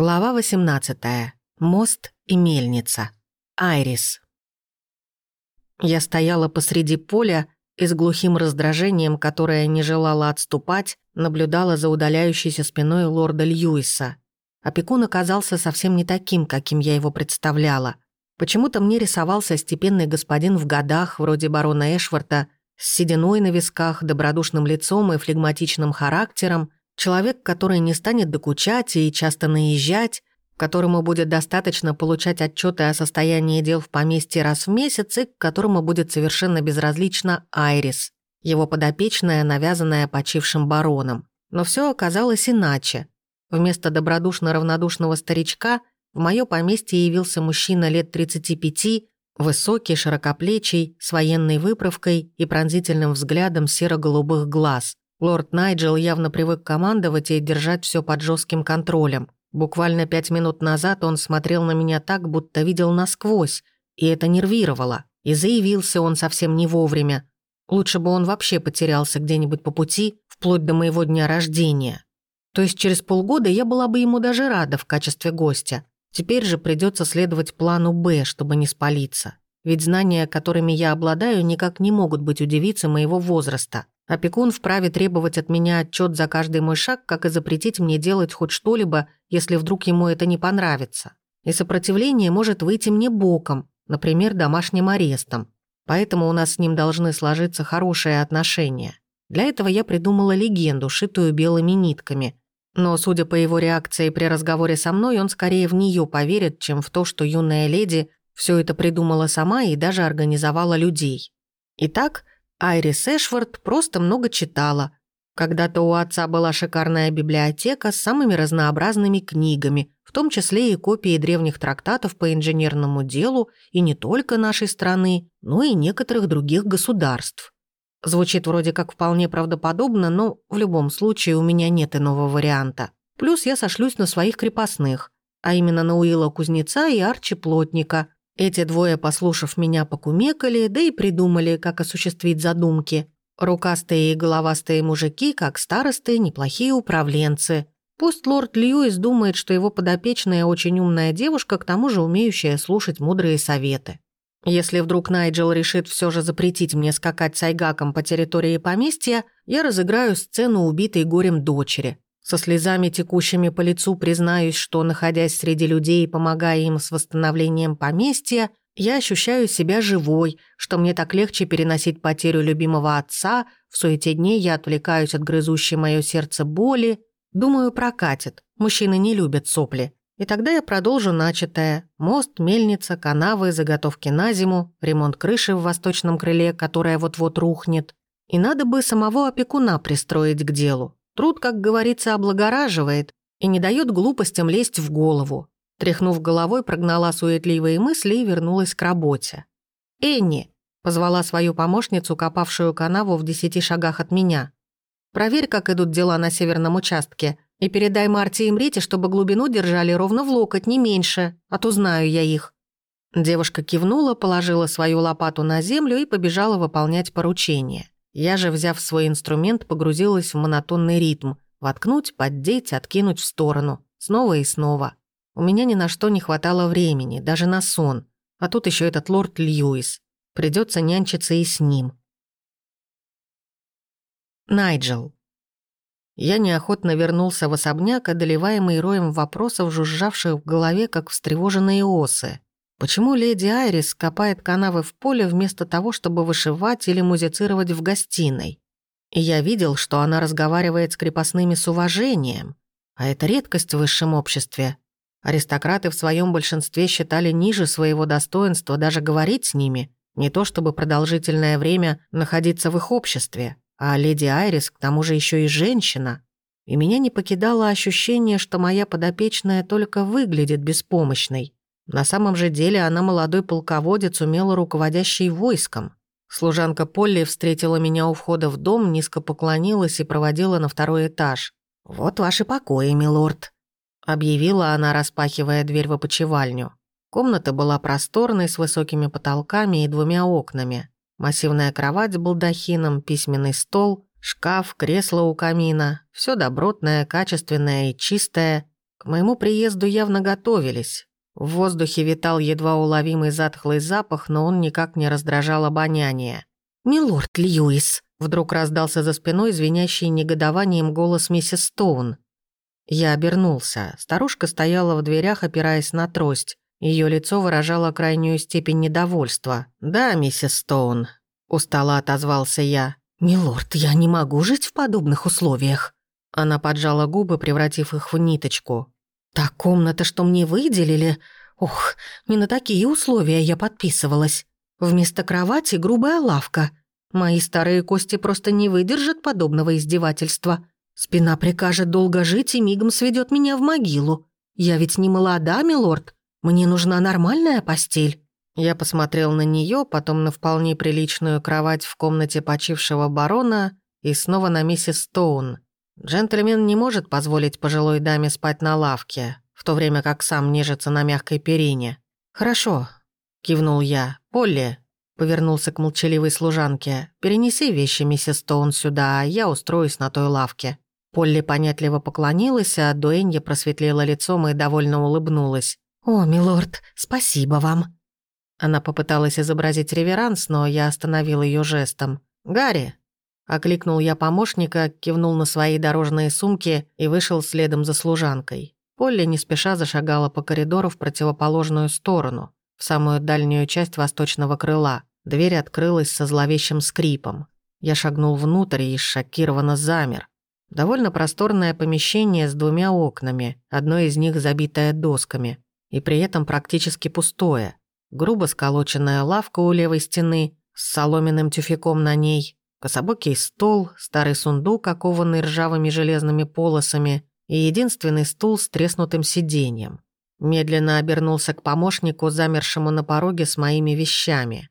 Глава 18. Мост и мельница. Айрис. Я стояла посреди поля и с глухим раздражением, которое не желало отступать, наблюдала за удаляющейся спиной лорда Льюиса. Опекун оказался совсем не таким, каким я его представляла. Почему-то мне рисовался степенный господин в годах, вроде барона Эшварта, с сединой на висках, добродушным лицом и флегматичным характером – Человек, который не станет докучать и часто наезжать, которому будет достаточно получать отчеты о состоянии дел в поместье раз в месяц и к которому будет совершенно безразлично Айрис, его подопечная, навязанная почившим бароном. Но все оказалось иначе. Вместо добродушно-равнодушного старичка в мое поместье явился мужчина лет 35, высокий, широкоплечий, с военной выправкой и пронзительным взглядом серо-голубых глаз. Лорд Найджел явно привык командовать и держать все под жестким контролем. Буквально пять минут назад он смотрел на меня так, будто видел насквозь, и это нервировало. И заявился он совсем не вовремя. Лучше бы он вообще потерялся где-нибудь по пути, вплоть до моего дня рождения. То есть через полгода я была бы ему даже рада в качестве гостя. Теперь же придется следовать плану «Б», чтобы не спалиться. Ведь знания, которыми я обладаю, никак не могут быть удивиться моего возраста. Опекун вправе требовать от меня отчет за каждый мой шаг, как и запретить мне делать хоть что-либо, если вдруг ему это не понравится. И сопротивление может выйти мне боком, например, домашним арестом. Поэтому у нас с ним должны сложиться хорошие отношения. Для этого я придумала легенду, шитую белыми нитками. Но, судя по его реакции при разговоре со мной, он скорее в нее поверит, чем в то, что юная леди все это придумала сама и даже организовала людей. Итак, Айрис Эшвард просто много читала. Когда-то у отца была шикарная библиотека с самыми разнообразными книгами, в том числе и копии древних трактатов по инженерному делу и не только нашей страны, но и некоторых других государств. Звучит вроде как вполне правдоподобно, но в любом случае у меня нет иного варианта. Плюс я сошлюсь на своих крепостных, а именно на Уилла Кузнеца и Арчи Плотника, эти двое, послушав меня, покумекали, да и придумали, как осуществить задумки. Рукастые и головастые мужики, как старосты, неплохие управленцы. Пусть лорд Льюис думает, что его подопечная очень умная девушка, к тому же умеющая слушать мудрые советы. Если вдруг Найджел решит все же запретить мне скакать с Айгаком по территории поместья, я разыграю сцену убитой горем дочери. Со слезами, текущими по лицу, признаюсь, что, находясь среди людей и помогая им с восстановлением поместья, я ощущаю себя живой, что мне так легче переносить потерю любимого отца, в суете дней я отвлекаюсь от грызущей мое сердце боли. Думаю, прокатит. Мужчины не любят сопли. И тогда я продолжу начатое. Мост, мельница, канавы, заготовки на зиму, ремонт крыши в восточном крыле, которая вот-вот рухнет. И надо бы самого опекуна пристроить к делу. Труд, как говорится, облагораживает и не дает глупостям лезть в голову. Тряхнув головой, прогнала суетливые мысли и вернулась к работе. «Энни!» — позвала свою помощницу, копавшую канаву в десяти шагах от меня. «Проверь, как идут дела на северном участке, и передай Марте и Мрите, чтобы глубину держали ровно в локоть, не меньше, а то знаю я их». Девушка кивнула, положила свою лопату на землю и побежала выполнять поручение. Я же, взяв свой инструмент, погрузилась в монотонный ритм. Воткнуть, поддеть, откинуть в сторону. Снова и снова. У меня ни на что не хватало времени, даже на сон. А тут еще этот лорд Льюис. Придется нянчиться и с ним. Найджел. Я неохотно вернулся в особняк, одолеваемый роем вопросов, жужжавших в голове, как встревоженные осы. Почему леди Айрис копает канавы в поле вместо того, чтобы вышивать или музицировать в гостиной? И я видел, что она разговаривает с крепостными с уважением. А это редкость в высшем обществе. Аристократы в своем большинстве считали ниже своего достоинства даже говорить с ними, не то чтобы продолжительное время находиться в их обществе. А леди Айрис к тому же еще и женщина. И меня не покидало ощущение, что моя подопечная только выглядит беспомощной. На самом же деле она молодой полководец, умело руководящий войском. Служанка Полли встретила меня у входа в дом, низко поклонилась и проводила на второй этаж. «Вот ваши покои, милорд», — объявила она, распахивая дверь в опочивальню. Комната была просторной, с высокими потолками и двумя окнами. Массивная кровать с балдахином, письменный стол, шкаф, кресло у камина. Все добротное, качественное и чистое. К моему приезду явно готовились. В воздухе витал едва уловимый затхлый запах, но он никак не раздражал обоняние. «Милорд Льюис!» — вдруг раздался за спиной звенящий негодованием голос миссис Стоун. Я обернулся. Старушка стояла в дверях, опираясь на трость. Ее лицо выражало крайнюю степень недовольства. «Да, миссис Стоун», — устало отозвался я. «Милорд, я не могу жить в подобных условиях». Она поджала губы, превратив их в ниточку. «Та комната, что мне выделили... Ох, не на такие условия я подписывалась. Вместо кровати грубая лавка. Мои старые кости просто не выдержат подобного издевательства. Спина прикажет долго жить и мигом сведет меня в могилу. Я ведь не молода, милорд. Мне нужна нормальная постель». Я посмотрел на нее, потом на вполне приличную кровать в комнате почившего барона и снова на миссис Стоун. Джентльмен не может позволить пожилой даме спать на лавке, в то время как сам нежится на мягкой перине. «Хорошо», — кивнул я. «Полли», — повернулся к молчаливой служанке, «перенеси вещи миссис Стоун сюда, а я устроюсь на той лавке». Полли понятливо поклонилась, а Дуэнья просветлела лицом и довольно улыбнулась. «О, милорд, спасибо вам». Она попыталась изобразить реверанс, но я остановил ее жестом. «Гарри!» Окликнул я помощника, кивнул на свои дорожные сумки и вышел следом за служанкой. Полли не спеша зашагала по коридору в противоположную сторону, в самую дальнюю часть восточного крыла. Дверь открылась со зловещим скрипом. Я шагнул внутрь и шокированно замер. Довольно просторное помещение с двумя окнами, одно из них забитое досками, и при этом практически пустое. Грубо сколоченная лавка у левой стены с соломенным тюфяком на ней, кособокий стол, старый сундук, окованный ржавыми железными полосами и единственный стул с треснутым сиденьем. Медленно обернулся к помощнику, замершему на пороге с моими вещами.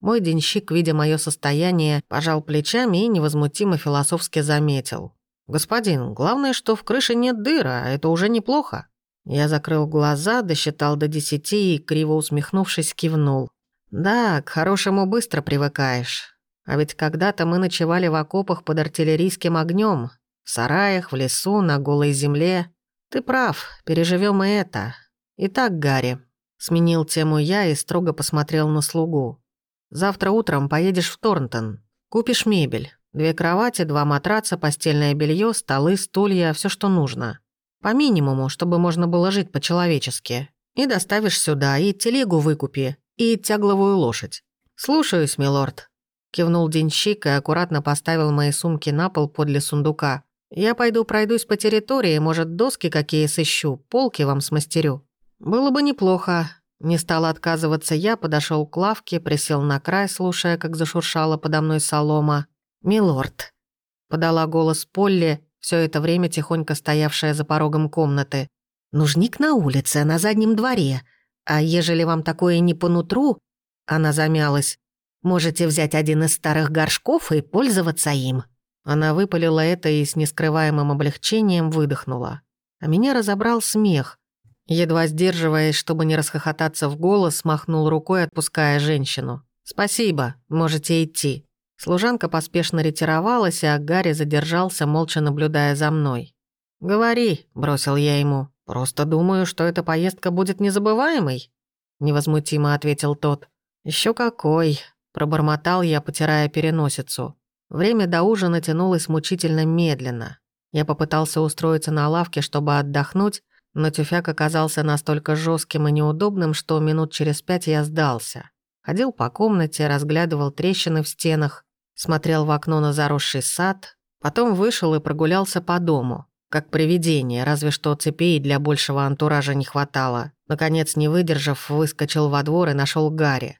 Мой денщик, видя мое состояние, пожал плечами и невозмутимо философски заметил. «Господин, главное, что в крыше нет дыра, а это уже неплохо». Я закрыл глаза, досчитал до десяти и, криво усмехнувшись, кивнул. «Да, к хорошему быстро привыкаешь. А ведь когда-то мы ночевали в окопах под артиллерийским огнем, в сараях, в лесу, на голой земле. Ты прав, переживем и это. Итак, Гарри, сменил тему я и строго посмотрел на слугу. Завтра утром поедешь в Торнтон, купишь мебель. Две кровати, два матраца, постельное белье, столы, стулья, все, что нужно. По минимуму, чтобы можно было жить по-человечески. И доставишь сюда, и телегу выкупи, и тягловую лошадь. Слушаюсь, милорд. Кивнул денщик и аккуратно поставил мои сумки на пол подле сундука. Я пойду пройдусь по территории, может, доски какие сыщу, полки вам смастерю. Было бы неплохо. Не стала отказываться я, подошел к лавке, присел на край, слушая, как зашуршала подо мной солома. «Милорд», — подала голос Полли, все это время тихонько стоявшая за порогом комнаты. «Нужник на улице, на заднем дворе. А ежели вам такое не по нутру...» Она замялась. «Можете взять один из старых горшков и пользоваться им». Она выпалила это и с нескрываемым облегчением выдохнула. А меня разобрал смех. Едва сдерживаясь, чтобы не расхохотаться в голос, махнул рукой, отпуская женщину. «Спасибо, можете идти». Служанка поспешно ретировалась, а Гарри задержался, молча наблюдая за мной. «Говори», — бросил я ему. «Просто думаю, что эта поездка будет незабываемой», — невозмутимо ответил тот. Еще какой», — пробормотал я, потирая переносицу. Время до ужина тянулось мучительно медленно. Я попытался устроиться на лавке, чтобы отдохнуть, но тюфяк оказался настолько жестким и неудобным, что минут через пять я сдался. Ходил по комнате, разглядывал трещины в стенах, смотрел в окно на заросший сад, потом вышел и прогулялся по дому, как привидение, разве что цепей для большего антуража не хватало. Наконец, не выдержав, выскочил во двор и нашел Гарри.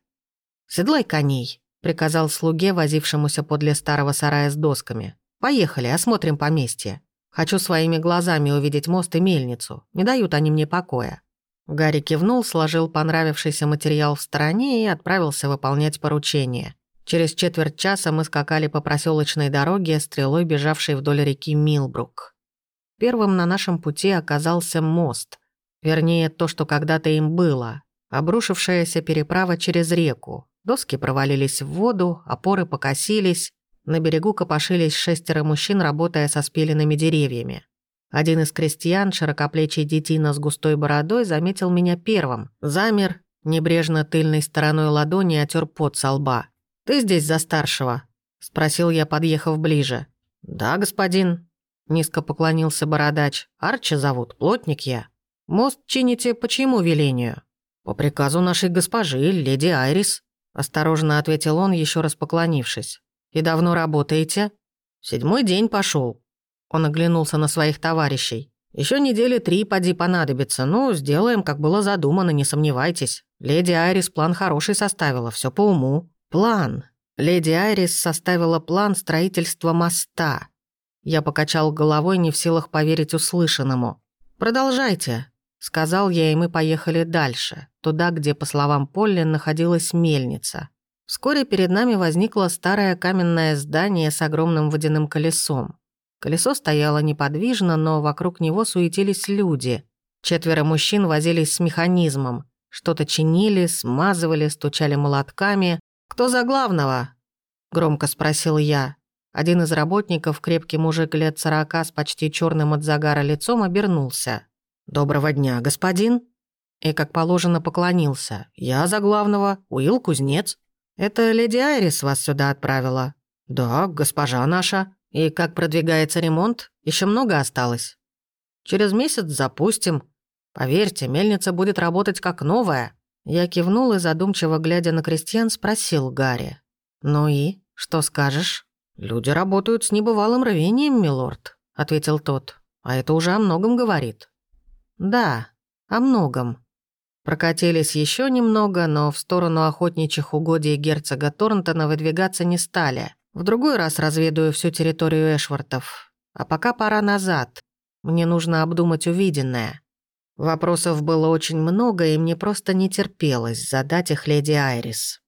«Седлай коней», — приказал слуге, возившемуся подле старого сарая с досками. «Поехали, осмотрим поместье. Хочу своими глазами увидеть мост и мельницу. Не дают они мне покоя». Гарри кивнул, сложил понравившийся материал в стороне и отправился выполнять поручение. Через четверть часа мы скакали по проселочной дороге, стрелой бежавшей вдоль реки Милбрук. Первым на нашем пути оказался мост. Вернее, то, что когда-то им было. Обрушившаяся переправа через реку. Доски провалились в воду, опоры покосились. На берегу копошились шестеро мужчин, работая со спиленными деревьями. Один из крестьян, широкоплечий детина с густой бородой, заметил меня первым. Замер, небрежно тыльной стороной ладони отер пот со лба. «Ты здесь за старшего?» — спросил я, подъехав ближе. «Да, господин», — низко поклонился бородач. «Арчи зовут, плотник я. Мост чините по чьему велению?» «По приказу нашей госпожи, леди Айрис», — осторожно ответил он, еще раз поклонившись. «И давно работаете?» «Седьмой день пошел. Он оглянулся на своих товарищей. Еще недели три поди понадобится. Ну, сделаем, как было задумано, не сомневайтесь. Леди Айрис план хороший составила, все по уму. План. Леди Айрис составила план строительства моста. Я покачал головой, не в силах поверить услышанному. «Продолжайте», — сказал я, и мы поехали дальше, туда, где, по словам Полли, находилась мельница. Вскоре перед нами возникло старое каменное здание с огромным водяным колесом. Колесо стояло неподвижно, но вокруг него суетились люди. Четверо мужчин возились с механизмом. Что-то чинили, смазывали, стучали молотками. «Кто за главного?» — громко спросил я. Один из работников, крепкий мужик лет сорока с почти черным от загара лицом, обернулся. «Доброго дня, господин!» И, как положено, поклонился. «Я за главного, Уилл Кузнец. Это леди Айрис вас сюда отправила?» «Да, госпожа наша», и как продвигается ремонт? Еще много осталось. Через месяц запустим. Поверьте, мельница будет работать как новая. Я кивнул и, задумчиво глядя на крестьян, спросил Гарри. «Ну и? Что скажешь?» «Люди работают с небывалым рвением, милорд», — ответил тот. «А это уже о многом говорит». «Да, о многом». Прокатились еще немного, но в сторону охотничьих угодий герцога Торнтона выдвигаться не стали. В другой раз разведаю всю территорию Эшвартов. А пока пора назад. Мне нужно обдумать увиденное. Вопросов было очень много, и мне просто не терпелось задать их леди Айрис.